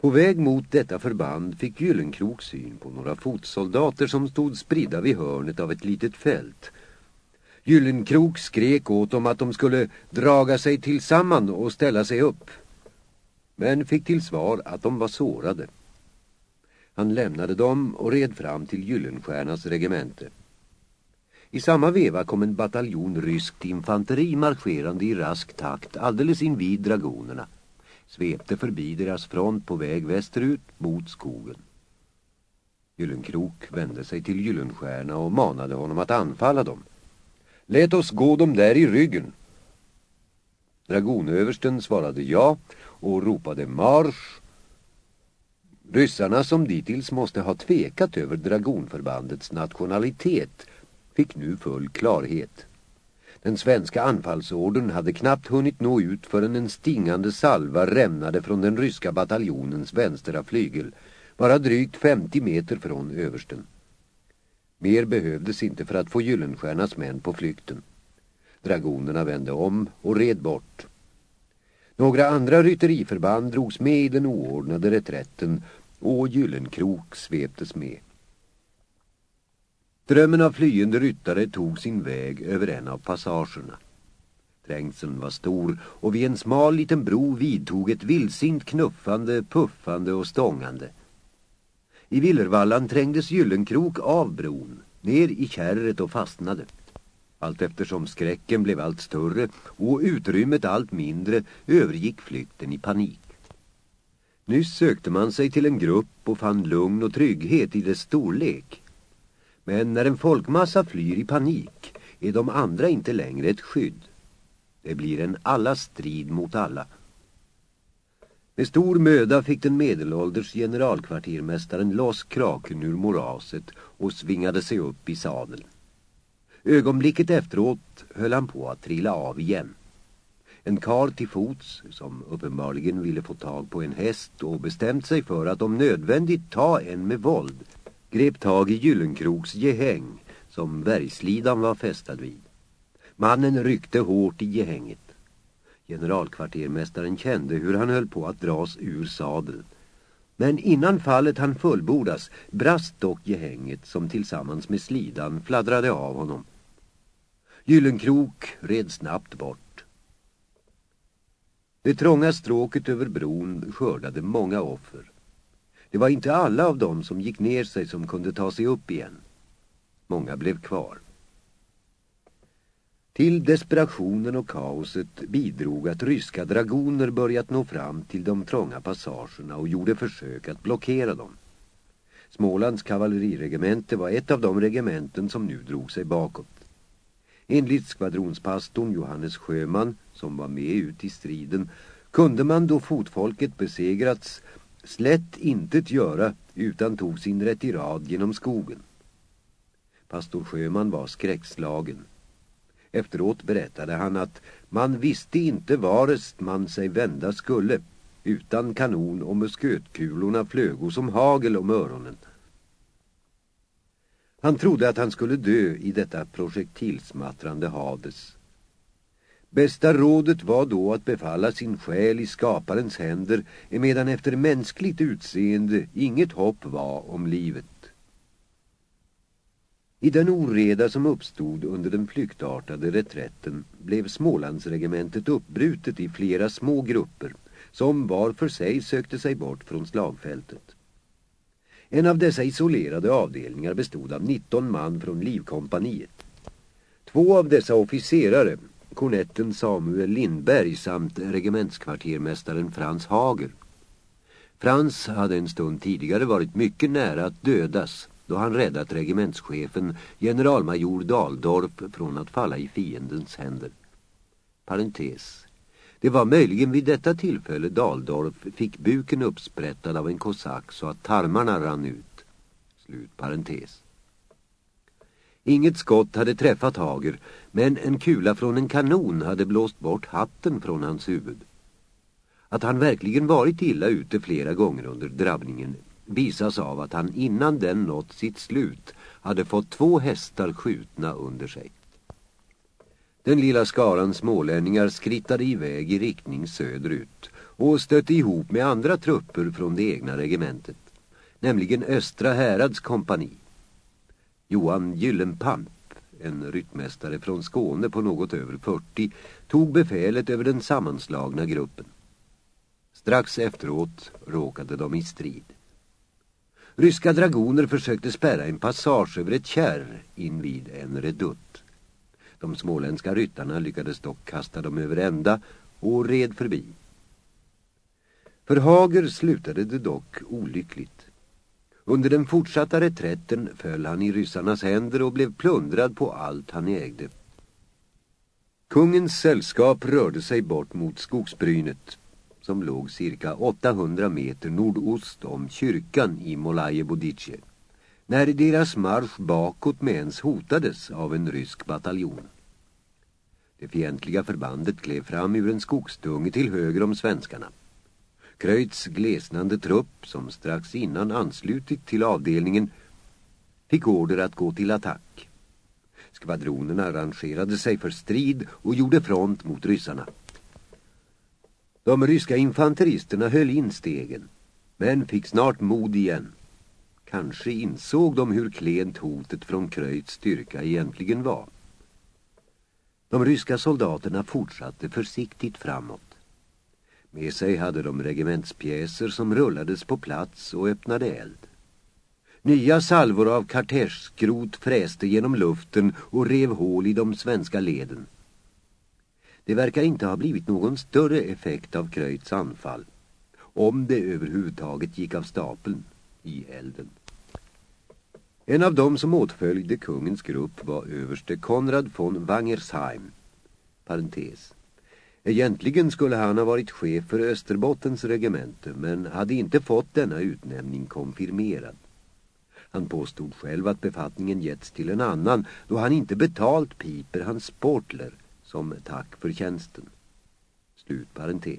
På väg mot detta förband fick Gyllenkrok syn på några fotsoldater som stod spridda vid hörnet av ett litet fält. Gyllenkrok skrek åt dem att de skulle draga sig tillsammans och ställa sig upp. Men fick till svar att de var sårade. Han lämnade dem och red fram till Gyllenstjärnas regemente. I samma veva kom en bataljon ryskt infanteri marscherande i rask takt alldeles invid dragonerna. Svepte förbi deras front på väg västerut mot skogen. Gyllenkrok vände sig till Gyllenstjärna och manade honom att anfalla dem. Lät oss gå dem där i ryggen. Dragonöversten svarade ja och ropade marsch. Ryssarna som dittills måste ha tvekat över dragonförbandets nationalitet fick nu full klarhet. Den svenska anfallsorden hade knappt hunnit nå ut förrän en stingande salva rämnade från den ryska bataljonens vänstra flygel, bara drygt 50 meter från översten. Mer behövdes inte för att få Gyllenstjärnas män på flykten. Dragonerna vände om och red bort. Några andra rytteriförband drogs med i den oordnade reträtten och Gyllenkrok sveptes med. Drömmen av flyende ryttare tog sin väg över en av passagerna. Trängseln var stor och vid en smal liten bro vidtog ett vildsint knuffande, puffande och stångande. I Villervallan trängdes Gyllenkrok av bron, ner i kärret och fastnade. Allt eftersom skräcken blev allt större och utrymmet allt mindre övergick flykten i panik. Nyss sökte man sig till en grupp och fann lugn och trygghet i dess storlek. Men när en folkmassa flyr i panik är de andra inte längre ett skydd. Det blir en alla strid mot alla. Med stor möda fick den medelålders generalkvartermästaren loss kraken ur moraset och svingade sig upp i sadeln. Ögonblicket efteråt höll han på att trilla av igen. En kar till fots, som uppenbarligen ville få tag på en häst och bestämt sig för att om nödvändigt ta en med våld, grep tag i Gyllenkroks gehäng som bergslidan var fästad vid. Mannen ryckte hårt i gehänget. Generalkvartermästaren kände hur han höll på att dras ur sadeln. Men innan fallet han fullbordas brast dock gehänget som tillsammans med slidan fladdrade av honom. Gyllenkrok red snabbt bort. Det trånga stråket över bron skördade många offer. Det var inte alla av dem som gick ner sig som kunde ta sig upp igen. Många blev kvar. Till desperationen och kaoset bidrog att ryska dragoner börjat nå fram till de trånga passagerna och gjorde försök att blockera dem. Smålands kavalleriregemente var ett av de regementen som nu drog sig bakåt. Enligt skvadronspastorn Johannes Sjöman, som var med ut i striden, kunde man då fotfolket besegrats slätt intet göra utan tog sin retirad genom skogen. Pastor Sjöman var skräckslagen. Efteråt berättade han att man visste inte varest man sig vända skulle. Utan kanon och muskötkulorna flögo som hagel om öronen. Han trodde att han skulle dö i detta projektilsmattrande Hades. Bästa rådet var då att befalla sin själ i skaparens händer emedan efter mänskligt utseende inget hopp var om livet. I den oreda som uppstod under den flyktartade reträtten blev Smålandsregementet uppbrutet i flera små grupper som var för sig sökte sig bort från slagfältet. En av dessa isolerade avdelningar bestod av 19 man från Livkompaniet. Två av dessa officerare, kornetten Samuel Lindberg samt regementskvartermästaren Frans Hager. Frans hade en stund tidigare varit mycket nära att dödas då han räddat regementschefen generalmajor Daldorp från att falla i fiendens händer. Parentes. Det var möjligen vid detta tillfälle Daldorf fick buken uppsprättad av en kosack så att tarmarna rann ut. Slut parentes. Inget skott hade träffat Hager, men en kula från en kanon hade blåst bort hatten från hans huvud. Att han verkligen varit illa ute flera gånger under drabbningen visas av att han innan den nått sitt slut hade fått två hästar skjutna under sig. Den lilla skaran smålänningar skrittade iväg i riktning söderut och stötte ihop med andra trupper från det egna regementet, nämligen Östra Härads kompani. Johan Gyllenpamp, en ryttmästare från Skåne på något över 40, tog befälet över den sammanslagna gruppen. Strax efteråt råkade de i strid. Ryska dragoner försökte spärra en passage över ett kärr invid en redutt. De småländska ryttarna lyckades dock kasta dem över ända och red förbi. För Hager slutade det dock olyckligt. Under den fortsatta reträtten föll han i ryssarnas händer och blev plundrad på allt han ägde. Kungens sällskap rörde sig bort mot skogsbrynet som låg cirka 800 meter nordost om kyrkan i Molaje Bodice när deras marsch bakåt med ens hotades av en rysk bataljon. Det fientliga förbandet klev fram ur en skogsdunge till höger om svenskarna. Kröjts glesnande trupp, som strax innan anslutit till avdelningen, fick order att gå till attack. Skvadronerna arrangerade sig för strid och gjorde front mot ryssarna. De ryska infanteristerna höll in stegen, men fick snart mod igen. Kanske insåg de hur klent hotet från Kröjts styrka egentligen var. De ryska soldaterna fortsatte försiktigt framåt. Med sig hade de regementspjäser som rullades på plats och öppnade eld. Nya salvor av karterskrot fräste genom luften och rev hål i de svenska leden. Det verkar inte ha blivit någon större effekt av Kröjts anfall, om det överhuvudtaget gick av stapeln i elden. En av dem som åtföljde kungens grupp var överste Konrad von Wangersheim. Parentes. Egentligen skulle han ha varit chef för Österbottens regemente men hade inte fått denna utnämning konfirmerad. Han påstod själv att befattningen getts till en annan då han inte betalt Piper hans sportler som tack för tjänsten. Slut parentes.